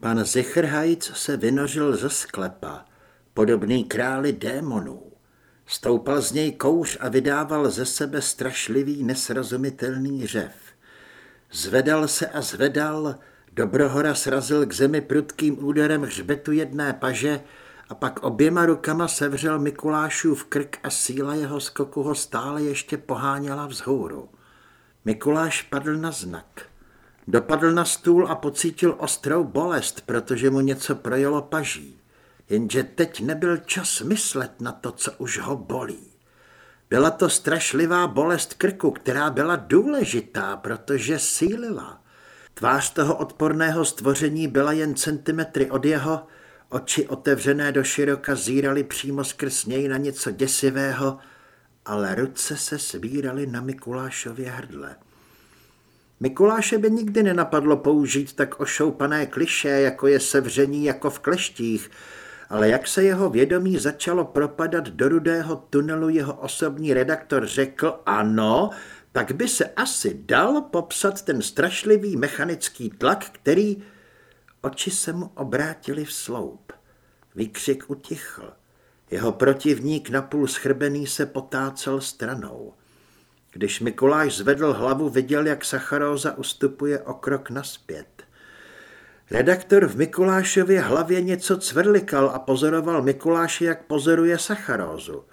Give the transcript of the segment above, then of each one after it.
Pan Zichrhajc se vynořil ze sklepa, podobný králi démonů. Stoupal z něj kouř a vydával ze sebe strašlivý, nesrozumitelný řev. Zvedal se a zvedal, Dobrohora srazil k zemi prudkým úderem hřbetu jedné paže a pak oběma rukama sevřel Mikulášův krk a síla jeho skoku ho stále ještě poháněla vzhůru. Mikuláš padl na znak. Dopadl na stůl a pocítil ostrou bolest, protože mu něco projelo paží. Jenže teď nebyl čas myslet na to, co už ho bolí. Byla to strašlivá bolest krku, která byla důležitá, protože sílila. Tvář toho odporného stvoření byla jen centimetry od jeho, oči otevřené do široka zíraly přímo skrz něj na něco děsivého, ale ruce se svíraly na Mikulášově hrdle. Mikuláše by nikdy nenapadlo použít tak ošoupané kliše, jako je sevření jako v kleštích, ale jak se jeho vědomí začalo propadat do rudého tunelu, jeho osobní redaktor řekl, ano, tak by se asi dal popsat ten strašlivý mechanický tlak, který... Oči se mu obrátily v sloup. Výkřik utichl. Jeho protivník napůl schrbený se potácel stranou. Když Mikuláš zvedl hlavu, viděl, jak Sacharóza ustupuje o krok naspět. Redaktor v Mikulášově hlavě něco cvrlikal a pozoroval Mikuláše, jak pozoruje Sacharózu.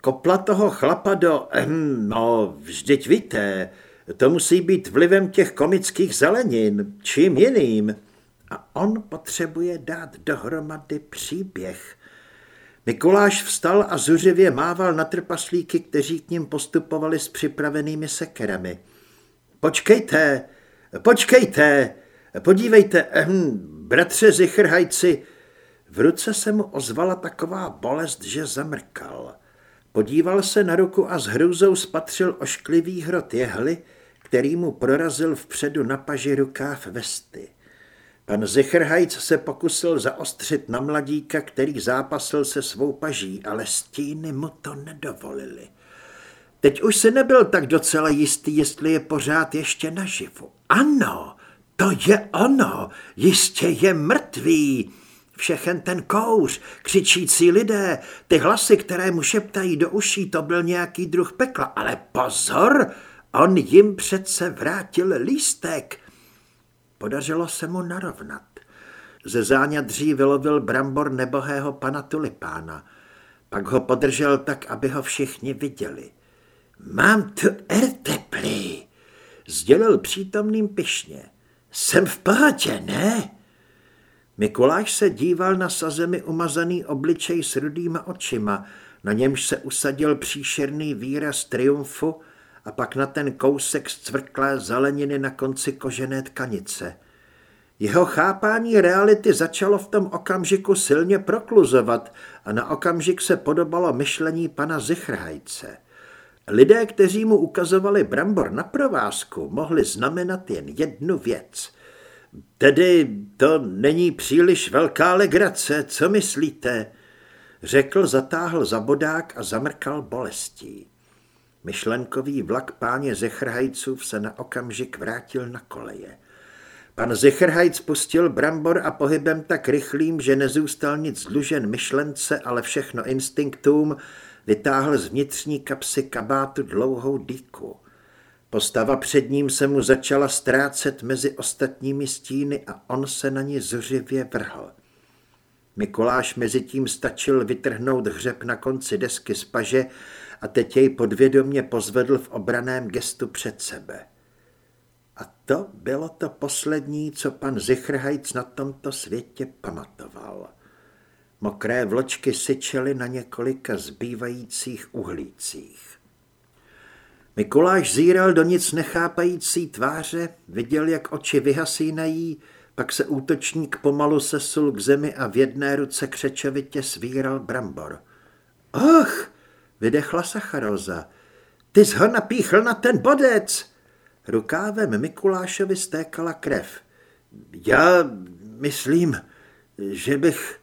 Kopla toho chlapa do, ehm, no, vždyť víte, to musí být vlivem těch komických zelenin, čím jiným. A on potřebuje dát dohromady příběh. Mikuláš vstal a zuřivě mával na trpaslíky, kteří k ním postupovali s připravenými sekerami. Počkejte, počkejte, podívejte, ehm, bratře Zichrhajci, v ruce se mu ozvala taková bolest, že zamrkal. Podíval se na ruku a s hrůzou spatřil ošklivý hrot jehly, který mu prorazil vpředu na paži rukáv vesty. Pan Zichrhajc se pokusil zaostřit na mladíka, který zápasil se svou paží, ale stíny mu to nedovolili. Teď už si nebyl tak docela jistý, jestli je pořád ještě naživu. Ano, to je ono, jistě je mrtvý. Všechen ten kouř, křičící lidé, ty hlasy, které mu šeptají do uší, to byl nějaký druh pekla. Ale pozor, on jim přece vrátil lístek. Podařilo se mu narovnat. Ze záňadří vylovil brambor nebohého pana Tulipána. Pak ho podržel tak, aby ho všichni viděli. Mám tu ertepli, sdělil přítomným pišně. Jsem v pohodě, ne? Mikuláš se díval na sazemi umazaný obličej s rudýma očima, na němž se usadil příšerný výraz triumfu a pak na ten kousek zcvrklé zeleniny na konci kožené tkanice. Jeho chápání reality začalo v tom okamžiku silně prokluzovat a na okamžik se podobalo myšlení pana Zichrhajce. Lidé, kteří mu ukazovali brambor na provázku, mohli znamenat jen jednu věc – Tedy to není příliš velká legrace, co myslíte? Řekl, zatáhl za bodák a zamrkal bolestí. Myšlenkový vlak páně Zechrhajců se na okamžik vrátil na koleje. Pan Zechrhajc pustil brambor a pohybem tak rychlým, že nezůstal nic dlužen myšlence, ale všechno instinktům, vytáhl z vnitřní kapsy kabátu dlouhou dýku. Postava před ním se mu začala ztrácet mezi ostatními stíny a on se na ní zuřivě vrhl. Mikuláš mezi tím stačil vytrhnout hřeb na konci desky z paže a teď jej podvědomě pozvedl v obraném gestu před sebe. A to bylo to poslední, co pan Zichrhajc na tomto světě pamatoval. Mokré vločky syčely na několika zbývajících uhlících. Mikuláš zíral do nic nechápající tváře, viděl, jak oči vyhasínají, pak se útočník pomalu sesul k zemi a v jedné ruce křečovitě svíral brambor. Och, vydechla Sacharoza, ty jsi ho napíchl na ten bodec. Rukávem Mikulášovi stékala krev. Já myslím, že bych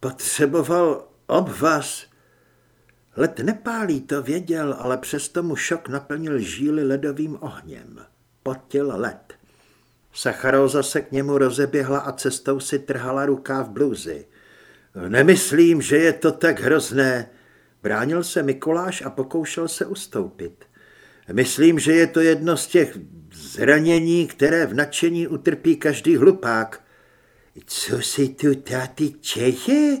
potřeboval obvaz. Let nepálí, to věděl, ale přesto mu šok naplnil žíly ledovým ohněm. Potil led. Sacharóza se k němu rozeběhla a cestou si trhala rukáv bluzy. Nemyslím, že je to tak hrozné. Bránil se Mikuláš a pokoušel se ustoupit. Myslím, že je to jedno z těch zranění, které v nadšení utrpí každý hlupák. Co si tu táty čeje?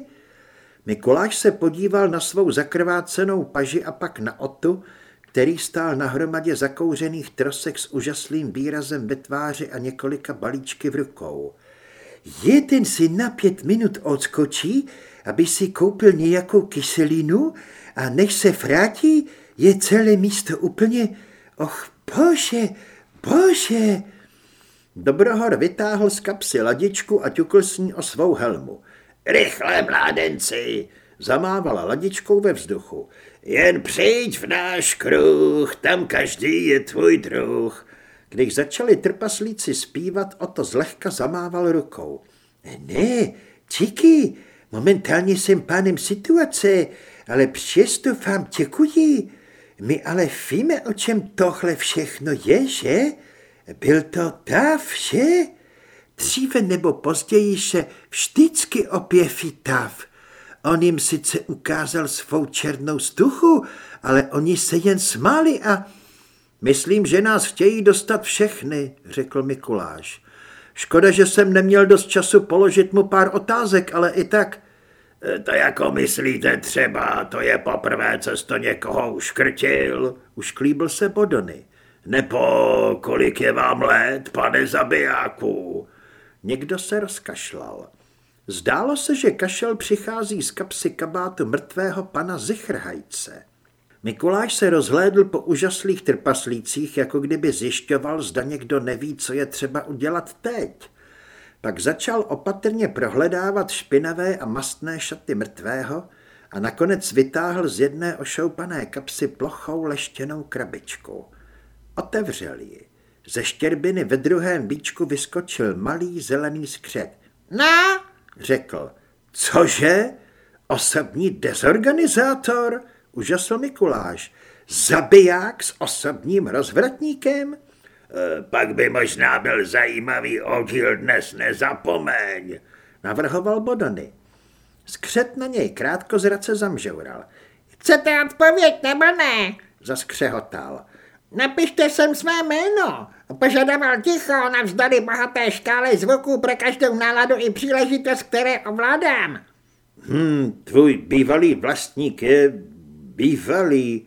Mikuláš se podíval na svou zakrvácenou paži a pak na Otu, který stál na hromadě zakouřených trosek s úžaslým výrazem ve tváři a několika balíčky v rukou. Jeden si na pět minut odskočí, aby si koupil nějakou kyselinu a než se vrátí, je celé místo úplně... Och, bože, bože! Dobrohor vytáhl z kapsy ladičku a ťukl s ní o svou helmu. Rychle, mládenci! Zamávala ladičkou ve vzduchu. Jen přijď v náš kruh, tam každý je tvůj druh. Když začali trpaslíci zpívat, o to zlehka zamával rukou. Ne, Čiky, momentálně jsem pánem situace, ale přesto vám děkuji. My ale víme, o čem tohle všechno je, že? Byl to tav, že? Dříve nebo později se vždycky objeví tav. On jim sice ukázal svou černou stuchu, ale oni se jen smáli a... Myslím, že nás chtějí dostat všechny, řekl Mikuláš. Škoda, že jsem neměl dost času položit mu pár otázek, ale i tak... E, to jako myslíte třeba, to je poprvé, co to někoho uškrtil, ušklíbil se Bodony. Nebo kolik je vám let, pane zabijáku? Někdo se rozkašlal. Zdálo se, že kašel přichází z kapsy kabátu mrtvého pana Zichrhajce. Mikuláš se rozhlédl po úžaslých trpaslících, jako kdyby zjišťoval, zda někdo neví, co je třeba udělat teď. Pak začal opatrně prohledávat špinavé a mastné šaty mrtvého a nakonec vytáhl z jedné ošoupané kapsy plochou leštěnou krabičku. Otevřel ji. Ze štěrbiny ve druhém bíčku vyskočil malý zelený skřet. No, řekl. Cože? Osobní dezorganizátor? Užasl Mikuláš. Zabiják s osobním rozvratníkem? E, pak by možná byl zajímavý oddíl dnes nezapomeň, navrhoval Bodony. Skřet na něj krátko zrace zamžoural. Chcete odpověď nebo ne? Zaskřehotal. Napište sem své jméno. Požadoval ticho navzdory bohaté škále zvuků pro každou náladu i příležitost, které ovládám. Hmm, tvůj bývalý vlastník je bývalý.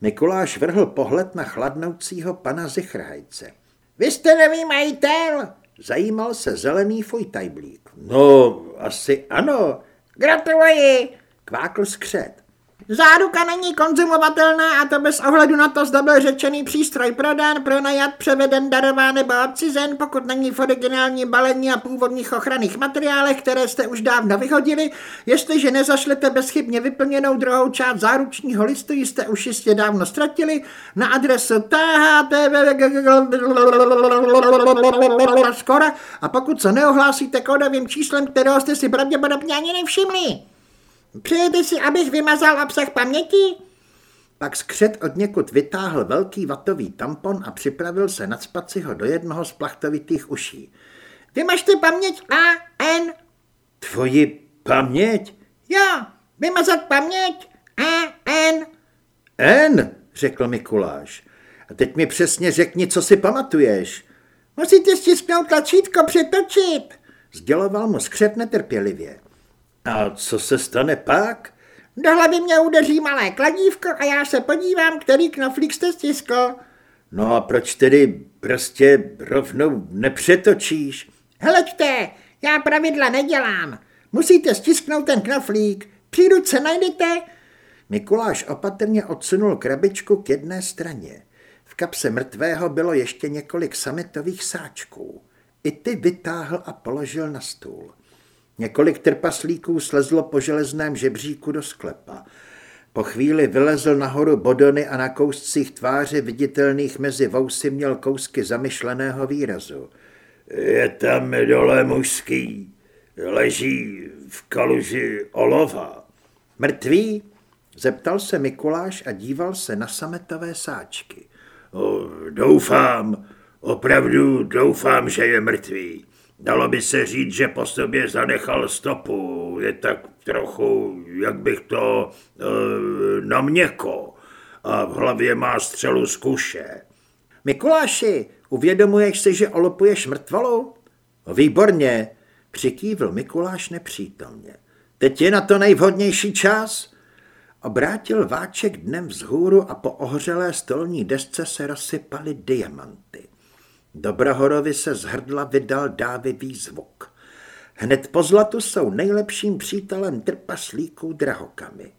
Mikuláš vrhl pohled na chladnoucího pana Zichrhajce. Vy jste nový majitel? Zajímal se zelený fojtajblík. No, asi ano. Gratuluji, kvákl skřet. Záruka není konzumovatelná a to bez ohledu na to, zda byl řečený přístroj prodán, pronajat, převeden, darován nebo odcizen, pokud není v originální balení a původních ochranných materiálech, které jste už dávno vyhodili. Jestliže nezašlete bezchybně vyplněnou druhou část záručního listu, jste už jistě dávno ztratili, na adresu THTV a pokud se neohlásíte kódovým číslem, kterého jste si pravděpodobně ani nevšimli. Přejete si, abych vymazal obsah paměti? Pak skřet od někud vytáhl velký vatový tampon a připravil se nadspat si ho do jednoho z plachtovitých uší. Vymažte paměť A, N. Tvoji paměť? Jo, vymazat paměť A, N. N, řekl Mikuláš. A teď mi přesně řekni, co si pamatuješ. Musíte stisknout tlačítko přetočit, sděloval mu skřet netrpělivě. A co se stane pak? Do hlavy mě udeří malé kladívko a já se podívám, který knoflík jste stiskl. No a proč tedy prostě rovnou nepřetočíš? Hleďte, já pravidla nedělám. Musíte stisknout ten knoflík. Při ruce najdete? Mikuláš opatrně odsunul krabičku k jedné straně. V kapse mrtvého bylo ještě několik sametových sáčků. I ty vytáhl a položil na stůl. Několik trpaslíků slezlo po železném žebříku do sklepa. Po chvíli vylezl nahoru bodony a na kouscích tváře viditelných mezi vousy měl kousky zamyšleného výrazu. Je tam dole mužský, leží v kaluži olova. Mrtvý? Zeptal se Mikuláš a díval se na sametové sáčky. O, doufám, Opravdu doufám, že je mrtvý. Dalo by se říct, že po sobě zanechal stopu. Je tak trochu, jak bych to, e, na měko. A v hlavě má střelu z kuše. Mikuláši, uvědomuješ si, že olopuješ mrtvolu? Výborně, přikývl Mikuláš nepřítomně. Teď je na to nejvhodnější čas. Obrátil váček dnem vzhůru a po ohřelé stolní desce se rozsypaly diamanty. Dobrohorovi se z hrdla vydal dávivý zvuk. Hned po zlatu jsou nejlepším přítelem trpaslíků drahokamy.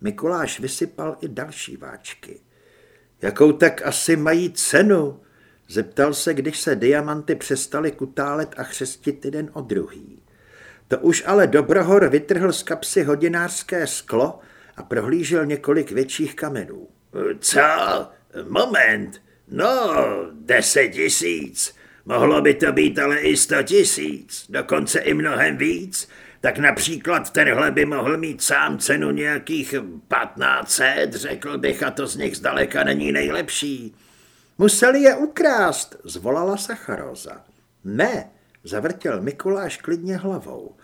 Mikuláš vysypal i další váčky. Jakou tak asi mají cenu? Zeptal se, když se diamanty přestaly kutálet a chřestit jeden o druhý. To už ale Dobrohor vytrhl z kapsy hodinářské sklo a prohlížel několik větších kamenů. Co? Moment. No, deset tisíc. Mohlo by to být ale i sto tisíc, dokonce i mnohem víc. Tak například tenhle by mohl mít sám cenu nějakých 1500, řekl bych, a to z nich zdaleka není nejlepší. Museli je ukrást, zvolala Sacharoza. Ne, zavrtěl Mikuláš klidně hlavou.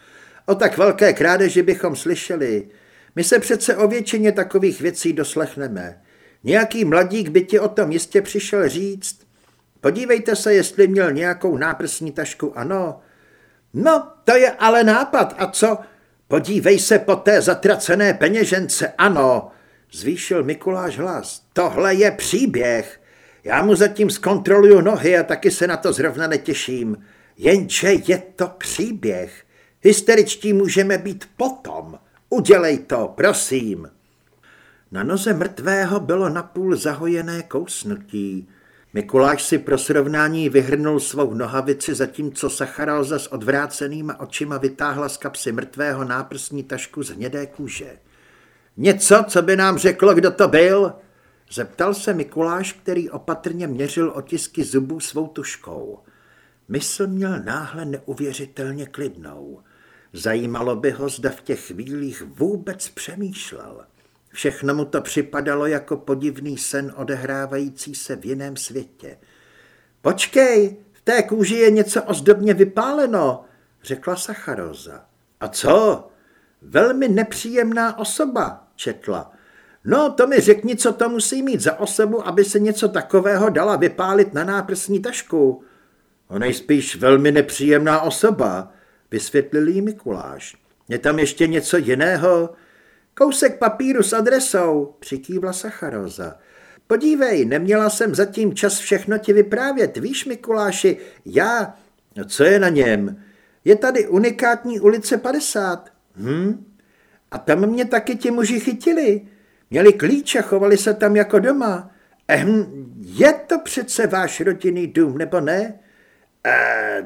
O tak velké krádeži bychom slyšeli. My se přece o většině takových věcí doslechneme. Nějaký mladík by ti o tom jistě přišel říct. Podívejte se, jestli měl nějakou náprsní tašku, ano. No, to je ale nápad, a co? Podívej se po té zatracené peněžence, ano, zvýšil Mikuláš hlas. Tohle je příběh. Já mu zatím zkontroluju nohy a taky se na to zrovna netěším. Jenže je to příběh. Hysteričtí můžeme být potom. Udělej to, prosím. Na noze mrtvého bylo napůl zahojené kousnutí. Mikuláš si pro srovnání vyhrnul svou nohavici, zatímco Sacharóza s odvrácenýma očima vytáhla z kapsy mrtvého náprsní tašku z hnědé kůže. Něco, co by nám řeklo, kdo to byl? Zeptal se Mikuláš, který opatrně měřil otisky zubů svou tuškou. Mysl měl náhle neuvěřitelně klidnou. Zajímalo by ho, zda v těch chvílích vůbec přemýšlel. Všechno mu to připadalo jako podivný sen odehrávající se v jiném světě. Počkej, v té kůži je něco ozdobně vypáleno, řekla Sacharoza. A co? Velmi nepříjemná osoba, četla. No, to mi řekni, co to musí mít za osobu, aby se něco takového dala vypálit na náprsní tašku. On je spíš velmi nepříjemná osoba, vysvětlil jí Mikuláš. Je tam ještě něco jiného? Kousek papíru s adresou, přikývla Sacharoza. Podívej, neměla jsem zatím čas všechno ti vyprávět, víš, Mikuláši, já... No co je na něm? Je tady unikátní ulice 50. Hm? A tam mě taky ti muži chytili. Měli klíč a chovali se tam jako doma. Ehm, je to přece váš rodinný dům, nebo ne? A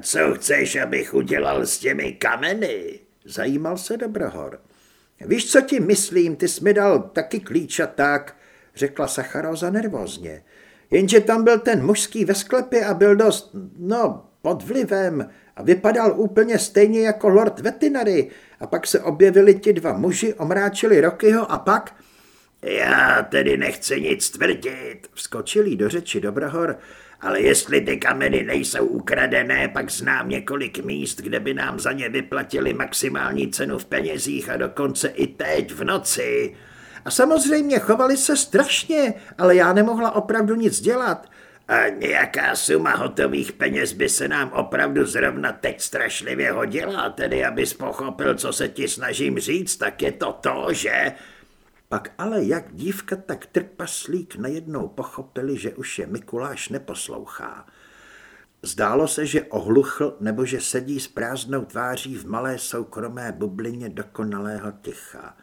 co chceš, abych udělal s těmi kameny? Zajímal se Dobrohor. Víš, co ti myslím, ty jsi mi dal taky klíč a tak, řekla Sacharoza nervózně. Jenže tam byl ten mužský ve sklepě a byl dost, no, pod vlivem a vypadal úplně stejně jako Lord Vetinary a pak se objevili ti dva muži, omráčili Rokyho a pak... Já tedy nechci nic tvrdit, vskočil do řeči Dobrohor, ale jestli ty kameny nejsou ukradené, pak znám několik míst, kde by nám za ně vyplatili maximální cenu v penězích a dokonce i teď v noci. A samozřejmě chovali se strašně, ale já nemohla opravdu nic dělat. A nějaká suma hotových peněz by se nám opravdu zrovna teď strašlivě hodila, tedy abys pochopil, co se ti snažím říct, tak je to to, že pak ale jak dívka, tak trpaslík najednou pochopili, že už je Mikuláš neposlouchá. Zdálo se, že ohluchl nebo že sedí s prázdnou tváří v malé soukromé bublině dokonalého ticha.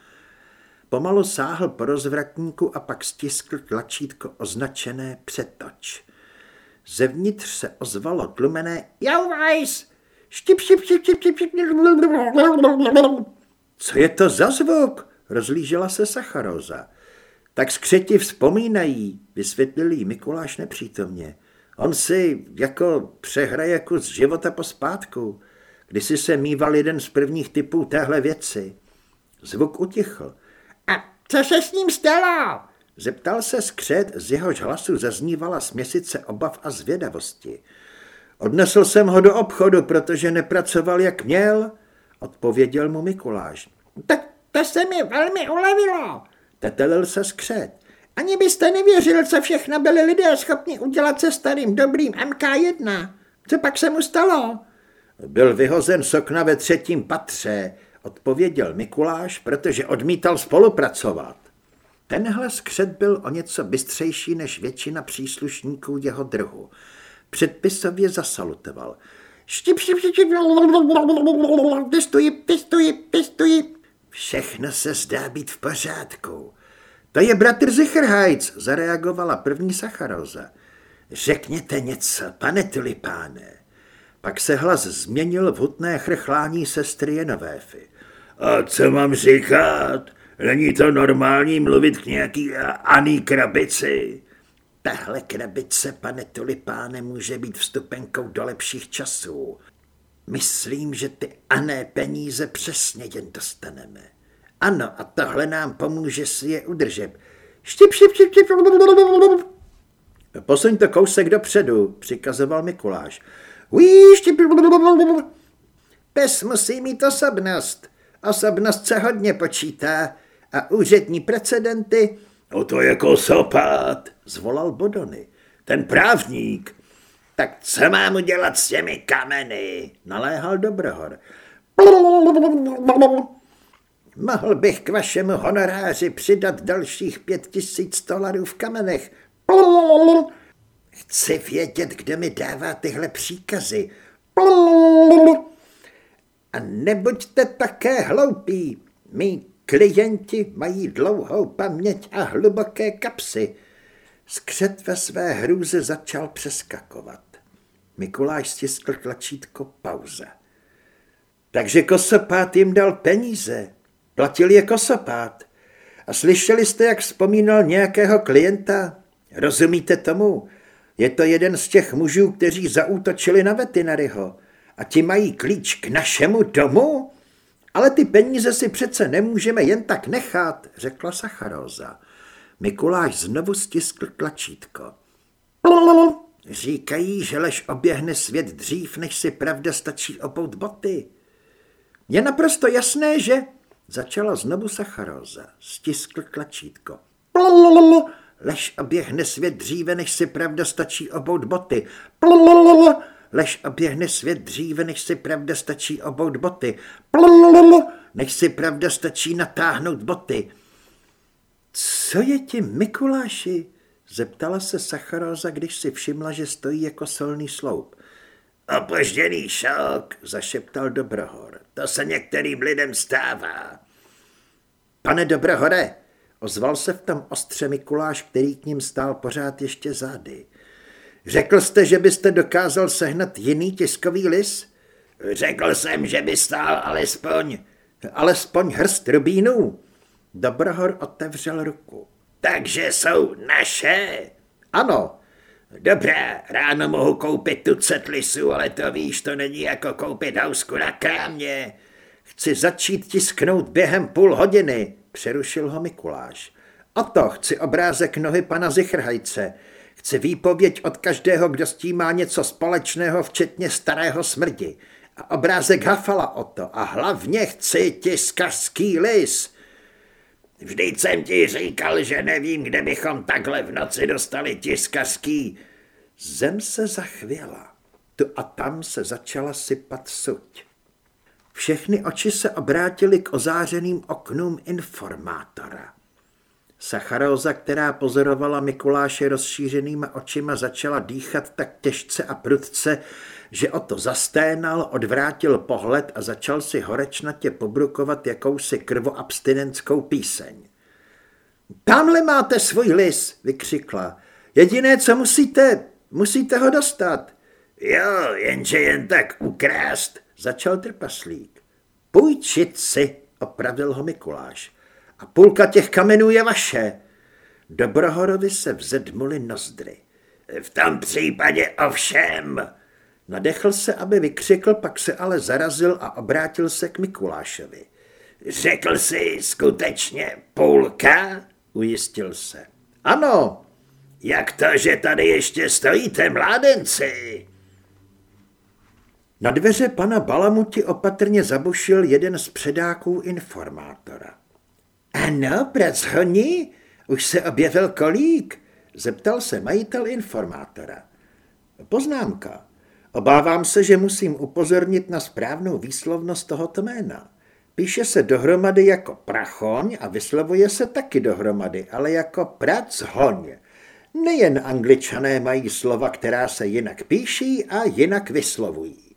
Pomalu sáhl po rozvratníku a pak stiskl tlačítko označené přetoč. Zevnitř se ozvalo tlumené Jauvajs! Štip, štip, štip, štip, štip, štip. Co je to za zvuk? Rozlížela se Sacharoza. Tak skřeti vzpomínají, vysvětlil jí Mikuláš nepřítomně. On si jako přehraje kus života pospátku. Kdysi se mýval jeden z prvních typů téhle věci. Zvuk utichl. A co se s ním stalo? Zeptal se skřet, z jehož hlasu zaznívala směsice obav a zvědavosti. Odnesl jsem ho do obchodu, protože nepracoval, jak měl, odpověděl mu Mikuláš. Tak to se mi velmi ulevilo, tetelil se skřet. Ani byste nevěřil, co všechno byli lidé schopni udělat se starým dobrým MK1. Co pak se mu stalo? Byl vyhozen z okna ve třetím patře, odpověděl Mikuláš, protože odmítal spolupracovat. Tenhle skřet byl o něco bystřejší než většina příslušníků jeho druhu. Předpisově zasalutoval. Štip, štip, štip, pistuji, pistuji, pistuji. Všechno se zdá být v pořádku. To je bratr Zicherhajc, zareagovala první Sacharoza. Řekněte něco, pane tulipáne. Pak se hlas změnil v hutné chrchlání sestry Jenovéfy. A co mám říkat? Není to normální mluvit k nějaký Aný krabici? Tahle krabice, pane tulipáne, může být vstupenkou do lepších časů. Myslím, že ty ané peníze přesně jen dostaneme. Ano, a tohle nám pomůže si je udržet. Štip, štip, štip, štip. Posuň to kousek dopředu, přikazoval Mikuláš. Pes musí mít osobnost. Osobnost se hodně počítá a úřední precedenty... O to jako sopát, zvolal Bodony. Ten právník. Tak co mám udělat s těmi kameny? Naléhal Dobrohor. Mohl bych k vašemu honoráři přidat dalších pět tisíc dolarů v kamenech. Chci vědět, kdo mi dává tyhle příkazy. A nebuďte také hloupí. Mí klienti mají dlouhou paměť a hluboké kapsy. Skřet ve své hrůze začal přeskakovat. Mikuláš stiskl tlačítko pauza. Takže Kosopát jim dal peníze. Platil je Kosopát. A slyšeli jste, jak vzpomínal nějakého klienta? Rozumíte tomu? Je to jeden z těch mužů, kteří zaútočili na vetinaryho. A ti mají klíč k našemu domu? Ale ty peníze si přece nemůžeme jen tak nechat, řekla Sacharóza. Mikuláš znovu stiskl tlačítko. Říkají, že lež oběhne svět dřív, než si pravda stačí opout boty. Je naprosto jasné, že... Začala znovu Sacharóza. Stiskl tlačítko. Lež oběhne svět dříve, než si pravda stačí obout boty. Lež oběhne svět dříve, než si pravda stačí obout boty. Než si pravda stačí natáhnout boty. Co je ti, Mikuláši? Zeptala se Sacharóza, když si všimla, že stojí jako solný sloup. Opožděný šok, zašeptal Dobrohor. To se některým lidem stává. Pane Dobrohore, ozval se v tom ostře Mikuláš, který k ním stál pořád ještě zády. Řekl jste, že byste dokázal sehnat jiný tiskový lis? Řekl jsem, že by stál alespoň... Alespoň hrst rubínů. Dobrohor otevřel ruku. Takže jsou naše? Ano. Dobrá, ráno mohu koupit tucet lisů, ale to víš, to není jako koupit housku na krámě. Chci začít tisknout během půl hodiny, přerušil ho Mikuláš. O to chci obrázek nohy pana Zichrhajce. Chci výpověď od každého, kdo s tím má něco společného, včetně starého smrdi. A obrázek Hafala o to. A hlavně chci tiskařský lis. Vždyť jsem ti říkal, že nevím, kde bychom takhle v noci dostali tiskařský. Zem se zachvěla. Tu a tam se začala sypat suť. Všechny oči se obrátily k ozářeným oknům informátora. Sacharóza, která pozorovala Mikuláše rozšířenýma očima, začala dýchat tak těžce a prudce, že o to zasténal, odvrátil pohled a začal si horečnatě pobrukovat jakousi krvoabstinenskou píseň. Tamhle máte svůj lis, vykřikla. Jediné, co musíte, musíte ho dostat. Jo, jenže jen tak ukrást, začal trpaslík. Půjčit si, opravil ho Mikuláš. A půlka těch kamenů je vaše. Dobrohorovi se vzedmuly nozdry. V tom případě ovšem. Nadechl se, aby vykřikl, pak se ale zarazil a obrátil se k Mikulášovi. Řekl jsi skutečně půlka? Ujistil se. Ano. Jak to, že tady ještě stojíte, mládenci? Na dveře pana Balamuti opatrně zabušil jeden z předáků informátora. Ano, prac honí, už se objevil kolík, zeptal se majitel informátora. Poznámka. Obávám se, že musím upozornit na správnou výslovnost tohoto jména. Píše se dohromady jako prachoň a vyslovuje se taky dohromady, ale jako prachoň. Nejen angličané mají slova, která se jinak píší a jinak vyslovují.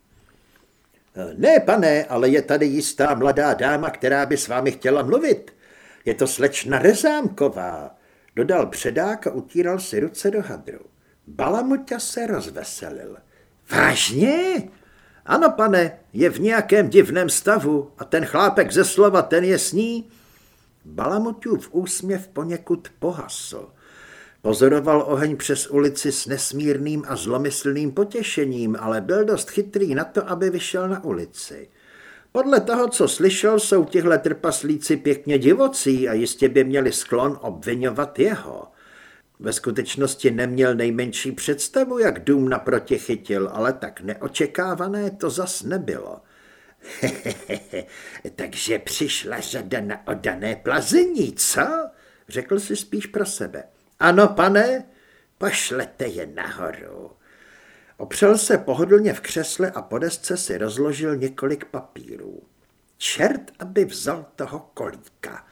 Ne, pane, ale je tady jistá mladá dáma, která by s vámi chtěla mluvit. Je to slečna Rezámková, dodal předák a utíral si ruce do hadru. Balamuťa se rozveselil. Vážně? Ano, pane, je v nějakém divném stavu a ten chlápek ze slova, ten je s ní. Balamutův úsměv poněkud pohasl. Pozoroval oheň přes ulici s nesmírným a zlomyslným potěšením, ale byl dost chytrý na to, aby vyšel na ulici. Podle toho, co slyšel, jsou tihle trpaslíci pěkně divocí a jistě by měli sklon obvinovat jeho. Ve skutečnosti neměl nejmenší představu, jak dům naproti chytil, ale tak neočekávané to zas nebylo. Takže přišla řada na odané plazení, co? Řekl si spíš pro sebe. Ano, pane, pošlete je nahoru. Opřel se pohodlně v křesle a po desce si rozložil několik papírů. Čert, aby vzal toho kolíka.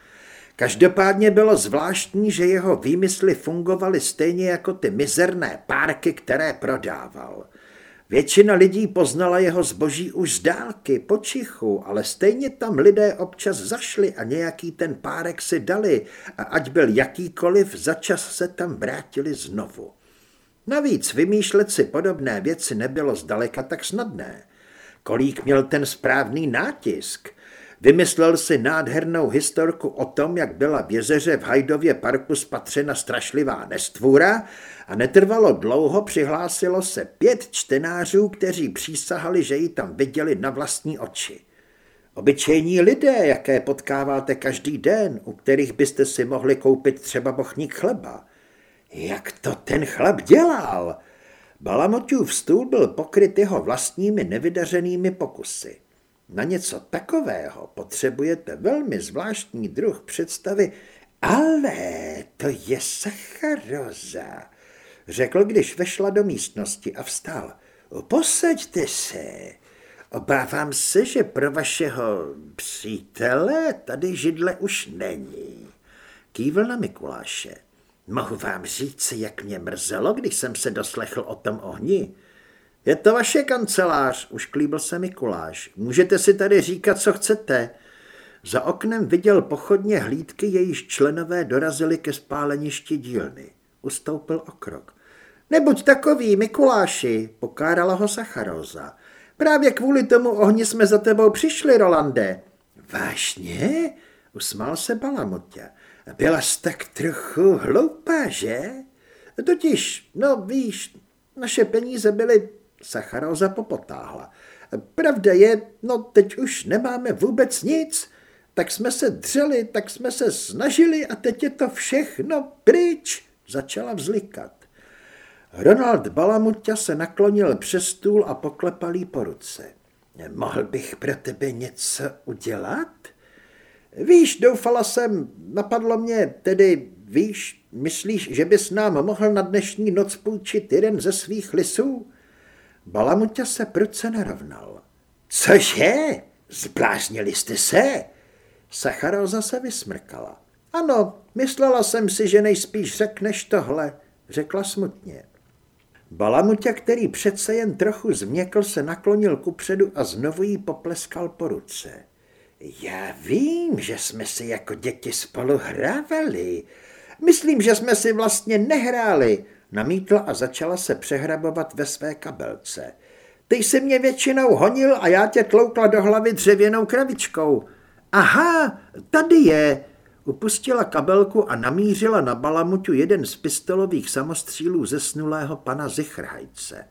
Každopádně bylo zvláštní, že jeho výmysly fungovaly stejně jako ty mizerné párky, které prodával. Většina lidí poznala jeho zboží už z dálky, po čichu, ale stejně tam lidé občas zašli a nějaký ten párek si dali a ať byl jakýkoliv, začas se tam vrátili znovu. Navíc vymýšlet si podobné věci nebylo zdaleka tak snadné. Kolík měl ten správný nátisk – Vymyslel si nádhernou historku o tom, jak byla v jezeře v Hajdově parku spatřena strašlivá nestvůra a netrvalo dlouho přihlásilo se pět čtenářů, kteří přísahali, že ji tam viděli na vlastní oči. Obyčejní lidé, jaké potkáváte každý den, u kterých byste si mohli koupit třeba bochník chleba. Jak to ten chlap dělal? Balamotův stůl byl pokryt jeho vlastními nevydařenými pokusy. Na něco takového potřebujete velmi zvláštní druh představy, ale to je sacharoza, řekl, když vešla do místnosti a vstal. Posaďte se. Obávám se, že pro vašeho přítele tady židle už není. Kývl na Mikuláše. Mohu vám říct, jak mě mrzelo, když jsem se doslechl o tom ohni. Je to vaše kancelář, už klíbil se Mikuláš. Můžete si tady říkat, co chcete. Za oknem viděl pochodně hlídky, jejíž členové dorazili ke spáleništi dílny. Ustoupil o krok. Nebuď takový, Mikuláši, pokárala ho Sacharoza. Právě kvůli tomu ohni jsme za tebou přišli, Rolande. Vážně? Usmál se Balamotě. Byla jsi tak trochu hloupá, že? Totiž, no víš, naše peníze byly Sacharoza popotáhla. Pravda je, no teď už nemáme vůbec nic. Tak jsme se dřeli, tak jsme se snažili a teď je to všechno pryč. Začala vzlikat. Ronald Balamuťa se naklonil přes stůl a poklepal jí po ruce. Mohl bych pro tebe něco udělat? Víš, doufala jsem, napadlo mě, tedy, víš, myslíš, že bys nám mohl na dnešní noc půjčit jeden ze svých lisů? Balamuťa se prudce nerovnal. Cože? Zbláznili jste se? Sacharoza se vysmrkala. Ano, myslela jsem si, že nejspíš řekneš tohle, řekla smutně. Balamuťa, který přece jen trochu změkl, se naklonil kupředu a znovu jí popleskal po ruce. Já vím, že jsme si jako děti spolu hrávali. Myslím, že jsme si vlastně nehráli, Namítla a začala se přehrabovat ve své kabelce. Ty jsi mě většinou honil a já tě tloukla do hlavy dřevěnou kravičkou. Aha, tady je. Upustila kabelku a namířila na balamuťu jeden z pistolových samostřílů zesnulého pana Zichrhajce.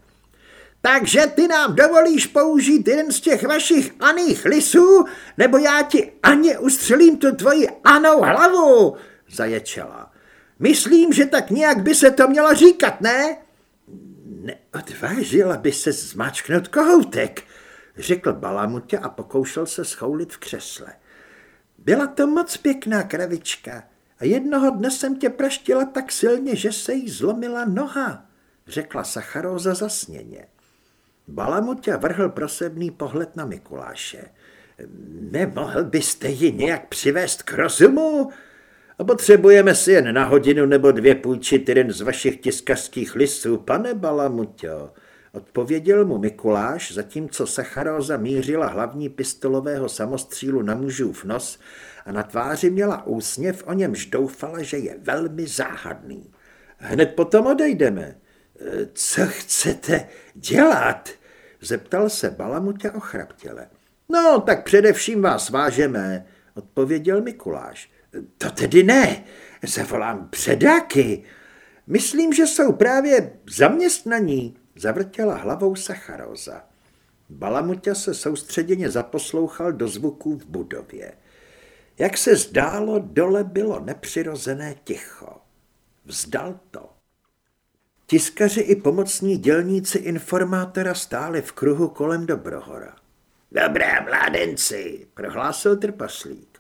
Takže ty nám dovolíš použít jeden z těch vašich aných lisů, nebo já ti ani ustřelím tu tvoji anou hlavu, zaječela. Myslím, že tak nějak by se to mělo říkat, ne? Neodvážila by se zmáčknout kohoutek, řekl Balamutě a pokoušel se schoulit v křesle. Byla to moc pěkná kravička a jednoho dne jsem tě praštila tak silně, že se jí zlomila noha, řekla Sacharóza zasněně. Balamutě vrhl prosebný pohled na Mikuláše. Nemohl byste ji nějak přivést k rozumu? A potřebujeme si jen na hodinu nebo dvě půjčit jeden z vašich tiskařských listů, pane Balamuťo. Odpověděl mu Mikuláš, zatímco Sacharóza mířila hlavní pistolového samostřílu na mužův nos a na tváři měla úsměv, o němž doufala, že je velmi záhadný. Hned potom odejdeme. Co chcete dělat? Zeptal se Balamutě ochraptěle. No, tak především vás vážeme, odpověděl Mikuláš. To tedy ne, zavolám předáky. Myslím, že jsou právě zaměstnaní, zavrtěla hlavou Sacharoza. Balamutě se soustředěně zaposlouchal do zvuků v budově. Jak se zdálo, dole bylo nepřirozené ticho. Vzdal to. Tiskaři i pomocní dělníci informátora stáli v kruhu kolem Dobrohora. Dobré, mládenci, prohlásil trpaslík.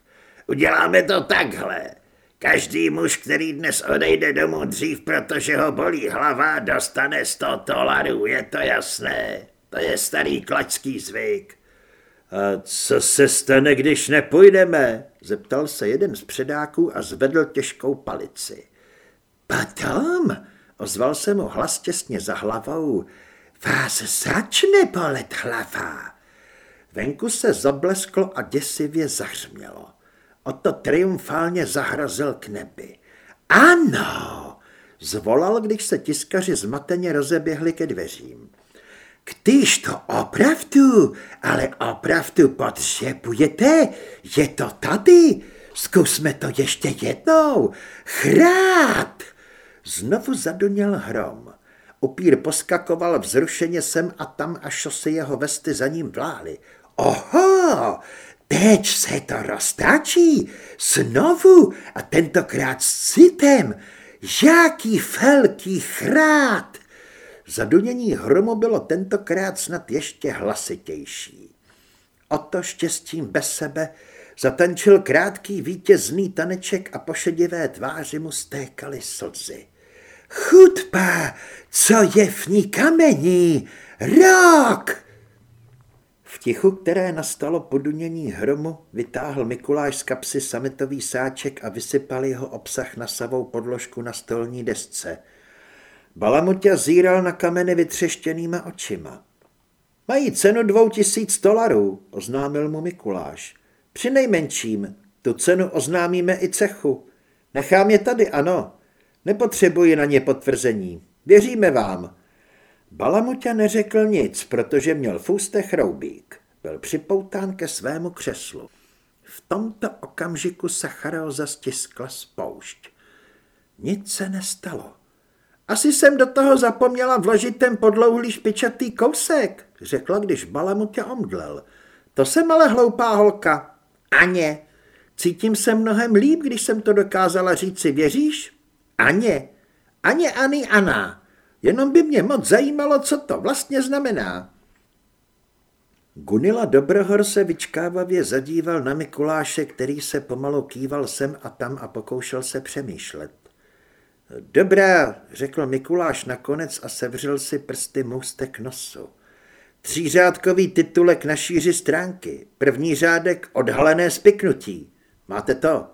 Uděláme to takhle. Každý muž, který dnes odejde domů dřív, protože ho bolí hlava, dostane 100 dolarů, je to jasné. To je starý klačský zvyk. A co se stane, když nepůjdeme? Zeptal se jeden z předáků a zvedl těžkou palici. Potom, ozval se mu hlas těsně za hlavou, vás začne bolet hlava. Venku se zablesklo a děsivě zahřmělo. Oto triumfálně zahrazil k nebi. Ano, zvolal, když se tiskaři zmateně rozeběhli ke dveřím. Když to opravdu, ale opravdu potřebujete, je to tady. Zkusme to ještě jednou. Chrát! Znovu zaduněl hrom. Upír poskakoval vzrušeně sem a tam a šosy jeho vesty za ním vlály. Oho, teď se to roztáčí, znovu a tentokrát s citem. Jaký velký chrát! Zadunění hromu bylo tentokrát snad ještě hlasitější. O to štěstím bez sebe zatančil krátký vítězný taneček a po šedivé tváři mu stékaly slzy. Chutpa, co je v ní kamení, rok! Tichu, které nastalo po dunění hromu, vytáhl Mikuláš z kapsy sametový sáček a vysypal jeho obsah na savou podložku na stolní desce. Balamutě zíral na kameny vytřeštěnýma očima. Mají cenu dvou tisíc dolarů, oznámil mu Mikuláš. Při nejmenším, tu cenu oznámíme i cechu. Nechám je tady, ano. Nepotřebuji na ně potvrzení. Věříme vám. Balamutě neřekl nic, protože měl v ústech roubík. Byl připoután ke svému křeslu. V tomto okamžiku Sacharoza stiskla spoušť. Nic se nestalo. Asi jsem do toho zapomněla vložit ten podlouhlý špičatý kousek, řekla, když Balamutě omdlel. To jsem ale hloupá holka. Aně, cítím se mnohem líp, když jsem to dokázala říci, věříš? Aně, Aně, Ani, Ana. Jenom by mě moc zajímalo, co to vlastně znamená. Gunila Dobrohor se vyčkávavě zadíval na Mikuláše, který se pomalu kýval sem a tam a pokoušel se přemýšlet. Dobrá, řekl Mikuláš nakonec a sevřel si prsty můstek nosu. Třířádkový titulek na šíři stránky. První řádek odhalené spiknutí. Máte to?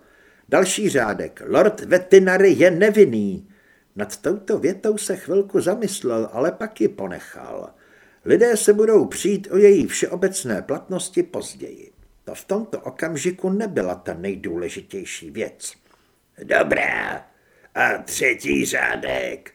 Další řádek. Lord Vetinary je nevinný. Nad touto větou se chvilku zamyslel, ale pak ji ponechal. Lidé se budou přijít o její všeobecné platnosti později. To v tomto okamžiku nebyla ta nejdůležitější věc. Dobrá, a třetí řádek.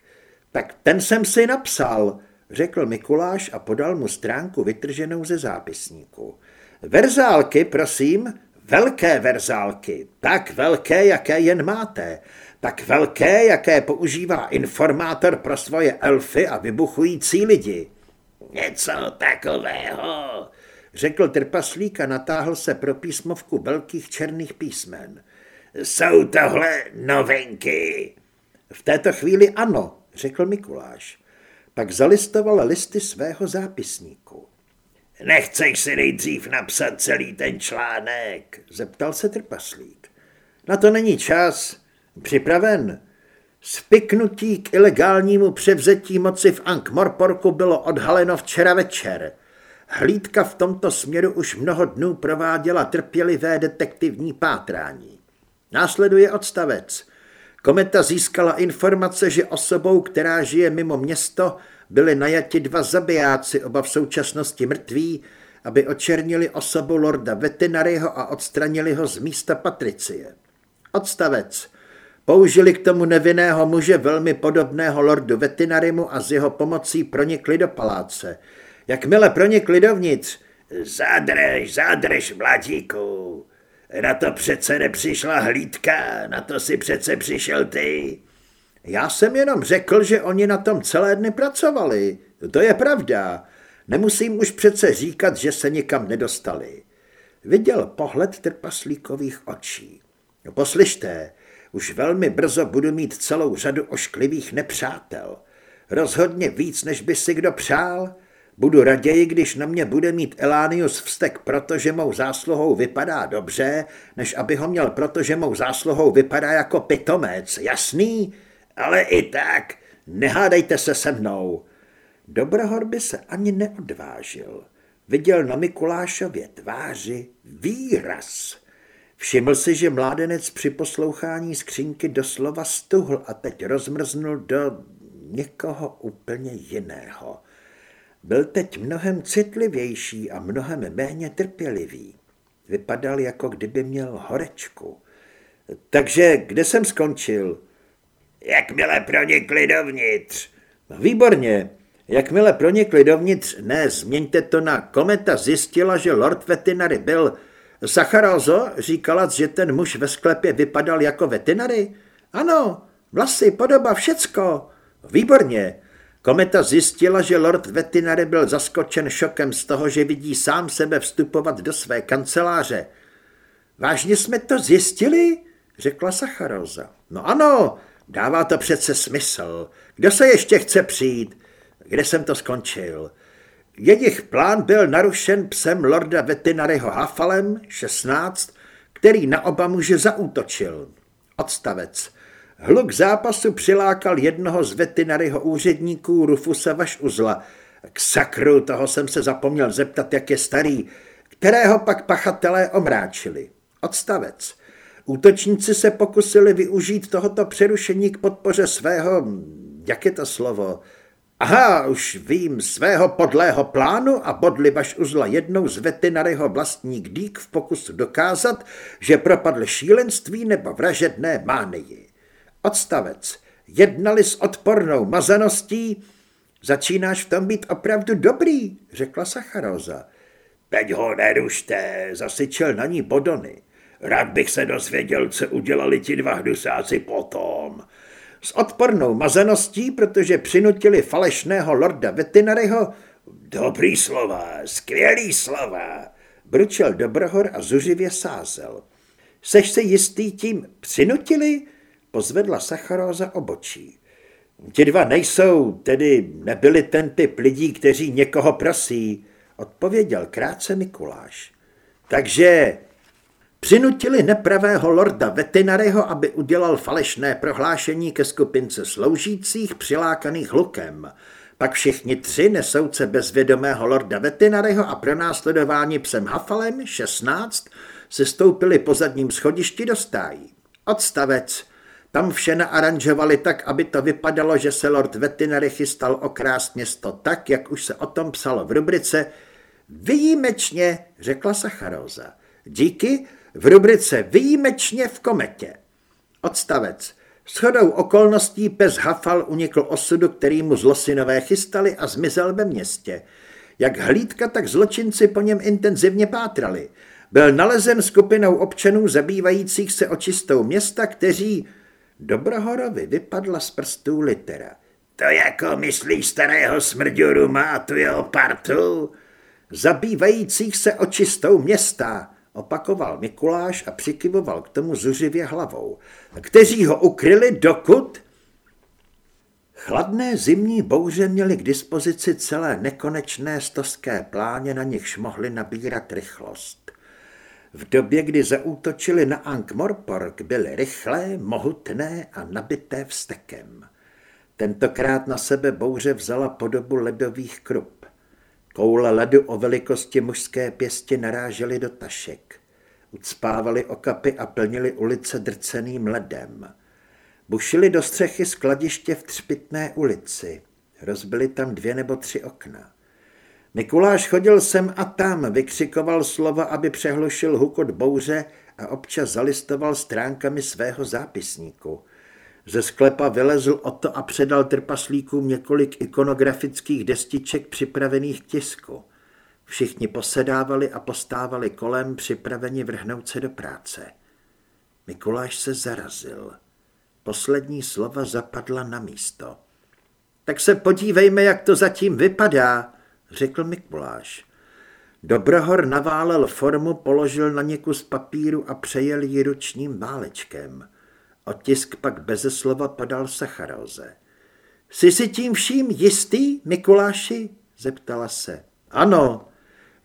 Tak ten jsem si napsal, řekl Mikuláš a podal mu stránku vytrženou ze zápisníku. Verzálky, prosím, velké verzálky, tak velké, jaké jen máte tak velké, jaké používá informátor pro svoje elfy a vybuchující lidi. Něco takového, řekl trpaslík a natáhl se pro písmovku velkých černých písmen. Jsou tohle novinky. V této chvíli ano, řekl Mikuláš. Pak zalistoval listy svého zápisníku. Nechceš si nejdřív napsat celý ten článek? Zeptal se trpaslík. Na to není čas. Připraven. Spiknutí k ilegálnímu převzetí moci v Ankh-Morporku bylo odhaleno včera večer. Hlídka v tomto směru už mnoho dnů prováděla trpělivé detektivní pátrání. Následuje odstavec. Kometa získala informace, že osobou, která žije mimo město, byli najati dva zabijáci, oba v současnosti mrtví, aby očernili osobu lorda Vetinaryho a odstranili ho z místa Patricie. Odstavec. Použili k tomu nevinného muže velmi podobného lordu Vetinarimu a s jeho pomocí pronikli do paláce. Jakmile pronikli dovnitř, zadrž, zadrž, mladíku, na to přece nepřišla hlídka, na to si přece přišel ty. Já jsem jenom řekl, že oni na tom celé dny pracovali. To je pravda. Nemusím už přece říkat, že se nikam nedostali. Viděl pohled trpaslíkových očí. Poslyšte, už velmi brzo budu mít celou řadu ošklivých nepřátel. Rozhodně víc, než by si kdo přál. Budu raději, když na mě bude mít Elánius vztek, protože mou zásluhou vypadá dobře, než aby ho měl, protože mou zásluhou vypadá jako pitomec. Jasný? Ale i tak, nehádejte se se mnou. Dobrohor by se ani neodvážil. Viděl na Mikulášově tváři výraz. Všiml si, že mládenec při poslouchání skřínky doslova stuhl a teď rozmrznul do někoho úplně jiného. Byl teď mnohem citlivější a mnohem méně trpělivý. Vypadal, jako kdyby měl horečku. Takže kde jsem skončil? Jakmile pronikli dovnitř. Výborně. Jakmile pronikli dovnitř, ne, změňte to na kometa zjistila, že Lord Vetinary byl... Sacharozo, říkala, že ten muž ve sklepě vypadal jako vetinary? Ano, vlasy, podoba, všecko. Výborně. Kometa zjistila, že Lord Vetinary byl zaskočen šokem z toho, že vidí sám sebe vstupovat do své kanceláře. Vážně jsme to zjistili? řekla Sacharoza. No ano, Dává to přece smysl. Kdo se ještě chce přijít? Kde jsem to skončil? Jejich plán byl narušen psem lorda Vetinaryho Hafalem, 16, který na oba muže zaútočil. Odstavec. Hluk zápasu přilákal jednoho z Vetinaryho úředníků Rufusa Vašuzla. K sakru, toho jsem se zapomněl zeptat, jak je starý, kterého pak pachatelé omráčili. Odstavec. Útočníci se pokusili využít tohoto přerušení k podpoře svého, jak je to slovo, aha, už vím, svého podlého plánu a bodli baš uzla jednou z Vetinaryho vlastník dík v pokusu dokázat, že propadl šílenství nebo vražedné mánii. Odstavec. Jednali s odpornou mazaností. Začínáš v tom být opravdu dobrý, řekla Sacharoza. Teď ho nerušte, zasyčel na ní Bodony. Rád bych se dozvěděl, co udělali ti dva hnusáci potom. S odpornou mazaností, protože přinutili falešného lorda Vetinaryho. Dobrý slova, skvělý slova. Bručel Dobrohor a zuřivě sázel. Seš se jistý tím přinutili? Pozvedla Sacharóza obočí. Ti dva nejsou, tedy nebyli ten typ lidí, kteří někoho prosí, odpověděl krátce Mikuláš. Takže Přinutili nepravého lorda Vetinaryho, aby udělal falešné prohlášení ke skupince sloužících přilákaných lukem. Pak všichni tři nesouce bezvědomého lorda Vetinaryho a pronásledování psem Hafalem 16 se stoupili po zadním schodišti do stájí. Odstavec. Tam vše naaranžovali tak, aby to vypadalo, že se lord Vetinary chystal okrást město tak, jak už se o tom psalo v rubrice Výjimečně, řekla Sacharóza. Díky, v rubrice Výjimečně v kometě. Odstavec. Shodou okolností pes Hafal unikl osudu, který mu zlosinové chystali a zmizel ve městě. Jak hlídka, tak zločinci po něm intenzivně pátrali. Byl nalezen skupinou občanů zabývajících se očistou města, kteří... Dobrohorovi vypadla z prstů litera. To jako myslí starého smrďuru má tu jeho partu? Zabývajících se očistou města, Opakoval Mikuláš a přikyvoval k tomu zuřivě hlavou. Kteří ho ukryli dokud? Chladné zimní bouře měly k dispozici celé nekonečné stoské pláně, na nichž mohly nabírat rychlost. V době, kdy zaútočili na Ankh-Morpork, byly rychlé, mohutné a nabité vstekem. Tentokrát na sebe bouře vzala podobu ledových krup. Koule ledu o velikosti mužské pěsti narážely do tašek. Ucpávali okapy a plnili ulice drceným ledem. Bušili do střechy skladiště v Třpitné ulici. Rozbili tam dvě nebo tři okna. Mikuláš chodil sem a tam, vykřikoval slova, aby přehlušil hukot bouře a občas zalistoval stránkami svého zápisníku. Ze sklepa vylezl o to a předal trpaslíkům několik ikonografických destiček připravených k tisku. Všichni posedávali a postávali kolem, připraveni vrhnout se do práce. Mikuláš se zarazil. Poslední slova zapadla na místo. Tak se podívejme, jak to zatím vypadá, řekl Mikuláš. Dobrohor naválel formu, položil na ní kus papíru a přejel ji ručním válečkem. Otisk pak beze slova podal Sacharoze. Jsi si tím vším jistý, Mikuláši? zeptala se. Ano.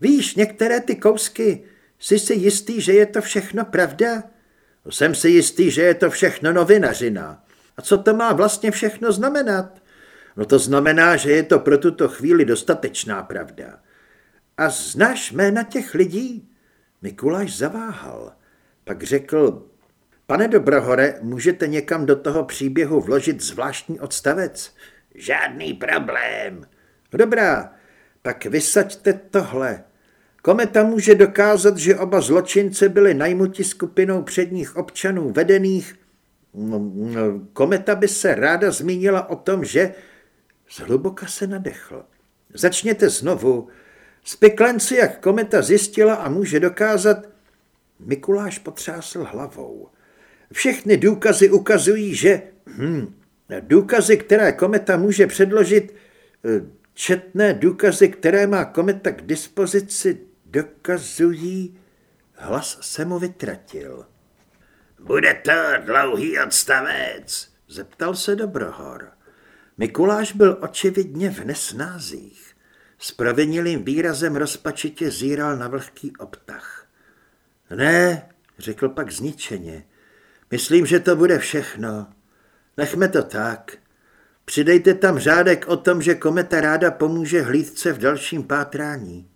Víš, některé ty kousky, jsi si jistý, že je to všechno pravda? Jsem si jistý, že je to všechno novinařina. A co to má vlastně všechno znamenat? No to znamená, že je to pro tuto chvíli dostatečná pravda. A znáš jména těch lidí? Mikuláš zaváhal. Pak řekl, pane Dobrohore, můžete někam do toho příběhu vložit zvláštní odstavec? Žádný problém. Dobrá, pak vysaďte tohle. Kometa může dokázat, že oba zločince byli najmuti skupinou předních občanů vedených. No, no, kometa by se ráda zmínila o tom, že Zhluboka se nadechl. Začněte znovu. Spiklenci, jak kometa zjistila a může dokázat... Mikuláš potřásl hlavou. Všechny důkazy ukazují, že... Hm, důkazy, které kometa může předložit, eh, četné důkazy, které má kometa k dispozici, dokazují... Hlas se mu vytratil. Bude to dlouhý odstavec? Zeptal se Dobrohor. Mikuláš byl očividně v nesnázích. S provinilým výrazem rozpačitě zíral na vlhký obtah. Ne, řekl pak zničeně. Myslím, že to bude všechno. Nechme to tak. Přidejte tam řádek o tom, že kometa ráda pomůže hlídce v dalším pátrání.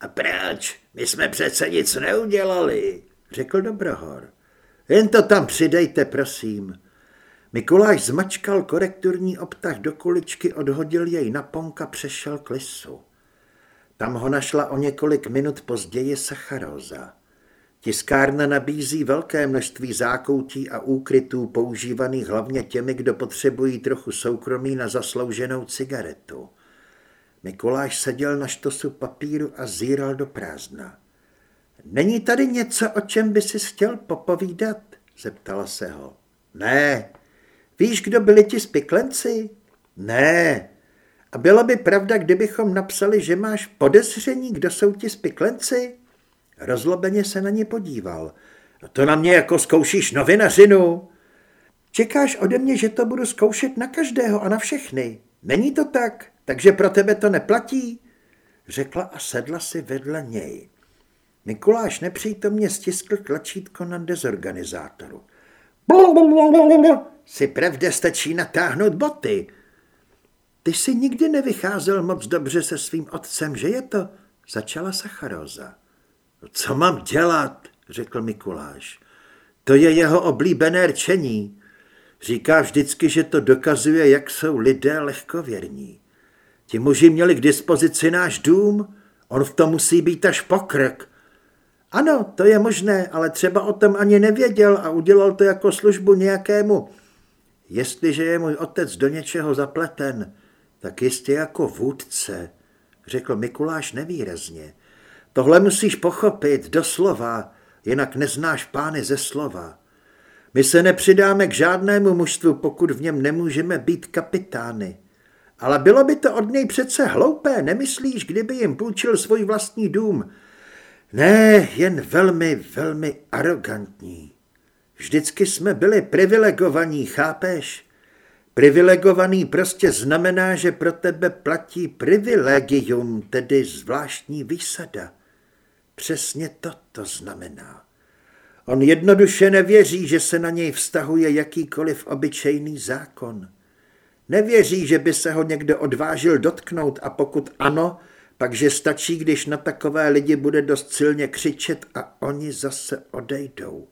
A proč? My jsme přece nic neudělali, řekl Dobrohor. Jen to tam přidejte, prosím. Mikuláš zmačkal korekturní obtah do kuličky, odhodil jej na ponka, přešel k lisu. Tam ho našla o několik minut později Sacharóza. Tiskárna nabízí velké množství zákoutí a úkrytů používaných hlavně těmi, kdo potřebují trochu soukromí na zaslouženou cigaretu. Mikuláš seděl na štosu papíru a zíral do prázdna. Není tady něco, o čem by si chtěl popovídat? zeptala se ho. Ne, Víš, kdo byli ti spiklenci? Ne. A bylo by pravda, kdybychom napsali, že máš podezření, kdo jsou ti spiklenci? Rozlobeně se na ně podíval. No to na mě jako zkoušíš novinařinu. Čekáš ode mě, že to budu zkoušet na každého a na všechny. Není to tak, takže pro tebe to neplatí? Řekla a sedla si vedle něj. Mikuláš nepřítomně stiskl tlačítko na dezorganizátoru. Si pravda stačí natáhnout boty. Ty jsi nikdy nevycházel moc dobře se svým otcem, že je to? Začala Sacharoza. Co mám dělat, řekl Mikuláš. To je jeho oblíbené rčení. Říká vždycky, že to dokazuje, jak jsou lidé lehkověrní. Ti muži měli k dispozici náš dům, on v tom musí být až pokrk. Ano, to je možné, ale třeba o tom ani nevěděl a udělal to jako službu nějakému. Jestliže je můj otec do něčeho zapleten, tak jistě jako vůdce, řekl Mikuláš nevýrazně. Tohle musíš pochopit doslova, jinak neznáš pány ze slova. My se nepřidáme k žádnému mužstvu, pokud v něm nemůžeme být kapitány. Ale bylo by to od něj přece hloupé, nemyslíš, kdyby jim půjčil svůj vlastní dům, ne, jen velmi, velmi arrogantní. Vždycky jsme byli privilegovaní, chápeš? Privilegovaný prostě znamená, že pro tebe platí privilegium, tedy zvláštní výsada. Přesně to to znamená. On jednoduše nevěří, že se na něj vztahuje jakýkoliv obyčejný zákon. Nevěří, že by se ho někdo odvážil dotknout a pokud ano, pak že stačí, když na takové lidi bude dost silně křičet a oni zase odejdou.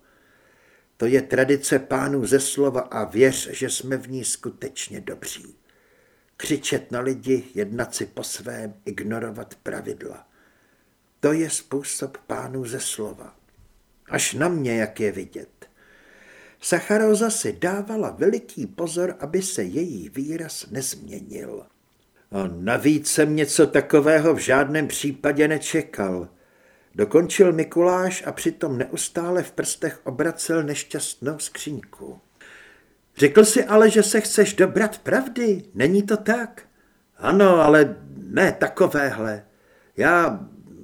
To je tradice pánů ze slova a věř, že jsme v ní skutečně dobří. Křičet na lidi, jednat si po svém, ignorovat pravidla. To je způsob pánů ze slova. Až na mě, jak je vidět. Sacharoza si dávala veliký pozor, aby se její výraz nezměnil. A navíc jsem něco takového v žádném případě nečekal. Dokončil Mikuláš a přitom neustále v prstech obracel nešťastnou skřínku. Řekl si ale, že se chceš dobrat pravdy, není to tak? Ano, ale ne takovéhle. Já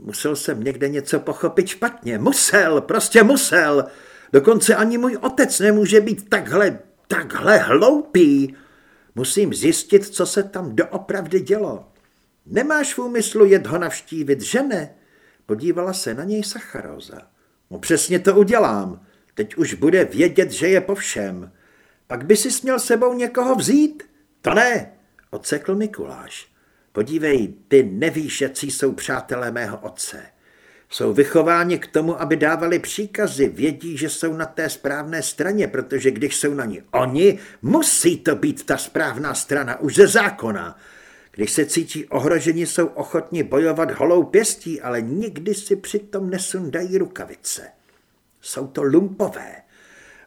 musel jsem někde něco pochopit špatně. Musel, prostě musel. Dokonce ani můj otec nemůže být takhle, takhle hloupý. Musím zjistit, co se tam doopravdy dělo. Nemáš v úmyslu jet ho navštívit, že ne? Podívala se na něj Sacharoza. No přesně to udělám. Teď už bude vědět, že je po všem. Pak by si směl sebou někoho vzít? To ne, odsekl Mikuláš. Podívej, ty jaký jsou přátelé mého otce. Jsou vychováni k tomu, aby dávali příkazy, vědí, že jsou na té správné straně, protože když jsou na ní oni, musí to být ta správná strana, už ze zákona. Když se cítí ohroženi, jsou ochotni bojovat holou pěstí, ale nikdy si přitom nesundají rukavice. Jsou to lumpové.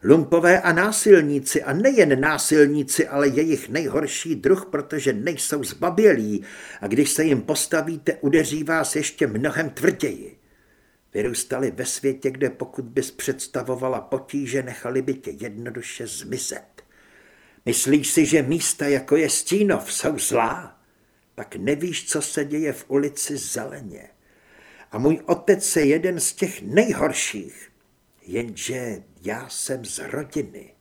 Lumpové a násilníci, a nejen násilníci, ale jejich nejhorší druh, protože nejsou zbabělí a když se jim postavíte, udeří vás ještě mnohem tvrději. Vyrůstali ve světě, kde pokud bys představovala potíže, nechali by tě jednoduše zmizet. Myslíš si, že místa jako je Stínov jsou zlá? Pak nevíš, co se děje v ulici Zeleně. A můj otec je jeden z těch nejhorších. Jenže já jsem z rodiny.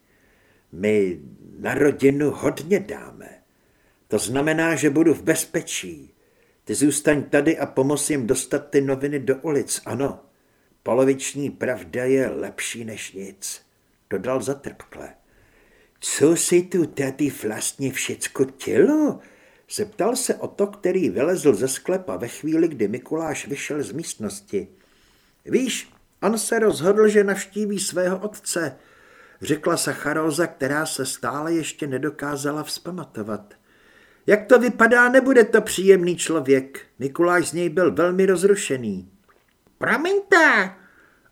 My na rodinu hodně dáme. To znamená, že budu v bezpečí. Ty zůstaň tady a pomoz jim dostat ty noviny do ulic, ano. Poloviční pravda je lepší než nic. Dodal zatrpkle. Co si tu tady vlastně všecko tělo? Zeptal se o to, který vylezl ze sklepa ve chvíli, kdy Mikuláš vyšel z místnosti. Víš, on se rozhodl, že navštíví svého otce, řekla Sacharóza, která se stále ještě nedokázala vzpamatovat. Jak to vypadá, nebude to příjemný člověk. Mikuláš z něj byl velmi rozrušený. Promiňte,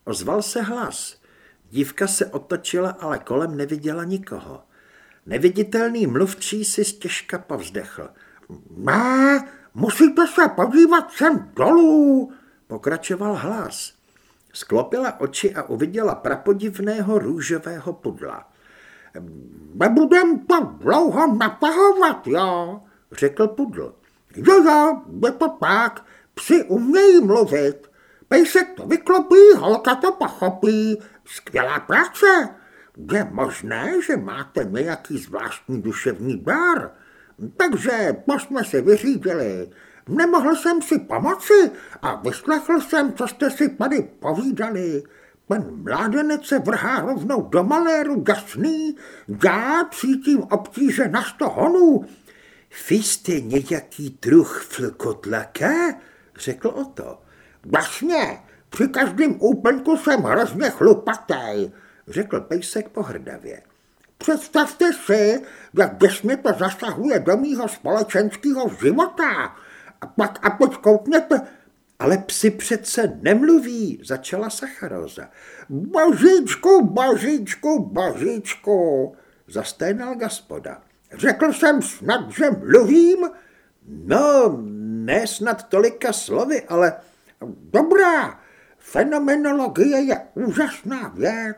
ozval se hlas. Dívka se otočila, ale kolem neviděla nikoho. Neviditelný mluvčí si stěžka povzdechl. Má, musíte se podívat sem dolů, pokračoval hlas. Sklopila oči a uviděla prapodivného růžového pudla. Nebudem to dlouho natahovat, jo, řekl pudl. Jo, jo, je to tak, psi umějí mluvit. Pejsek to vyklopí, holka to pochopí. Skvělá práce. Je možné, že máte nějaký zvláštní duševní dar. Takže to jsme si vyřídili. Nemohl jsem si pomoci a vyslechl jsem, co jste si tady povídali. Ten mládenec se vrhá rovnou do maléru gasný, já cítím obtíže na sto honů. Vy jste nějaký druh flkotlaka? řekl o to. Vlastně, při každém úplňku jsem hrozně chlupatý, řekl pejsek pohrdavě. Představte si, jak děsně to zasahuje do mýho společenského života. A pak a teď koukněte, ale psi přece nemluví, začala Sacharoza. Božičku, božičku, božičku, zasténal gaspoda. Řekl jsem snad, že mluvím? No, ne snad tolika slovy, ale... Dobrá, fenomenologie je úžasná věc.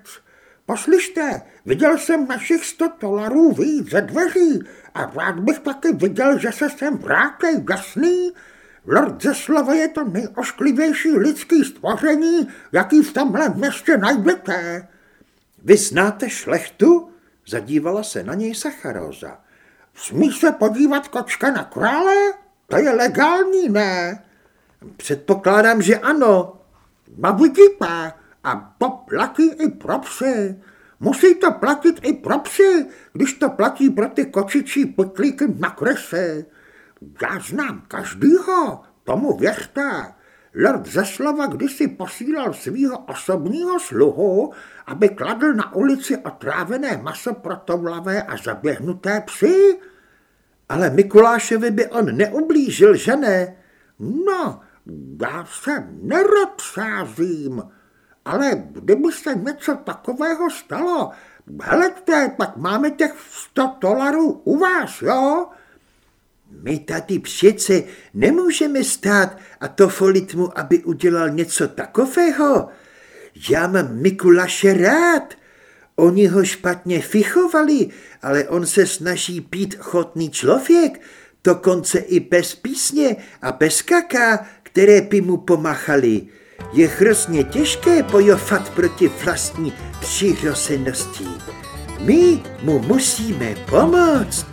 Poslyšte, viděl jsem našich sto dolarů víc ze dveří a rád bych taky viděl, že se sem vrátej jasný. Lord ze slova je to nejošklivější lidský stvoření, jaký v tomhle městě najdete. Vy znáte šlechtu? Zadívala se na něj Sacharóza. Smí se podívat kočka na krále? To je legální, ne? Předpokládám, že ano. No vidíte, a to platí i pro psy. Musí to platit i pro psy, když to platí pro ty kočičí pytlíky na kresy. Já znám každýho, tomu věřte. Lord Zeslova kdysi posílal svého osobního sluhu, aby kladl na ulici otrávené maso pro toulavé a zaběhnuté psy. Ale Mikulášovi by on neublížil, že ne? No, já se nerad sázím, ale kdyby se něco takového stalo, helejte, pak máme těch 100 dolarů u vás, jo? My tady přece nemůžeme stát a to folit mu, aby udělal něco takového. Já mám Mikulaše rád. Oni ho špatně fichovali, ale on se snaží pít chotný člověk, dokonce i bez písně a bez kaká, které by mu pomachali. Je hrozně těžké bojovat proti vlastní přirozenosti. My mu musíme pomoct.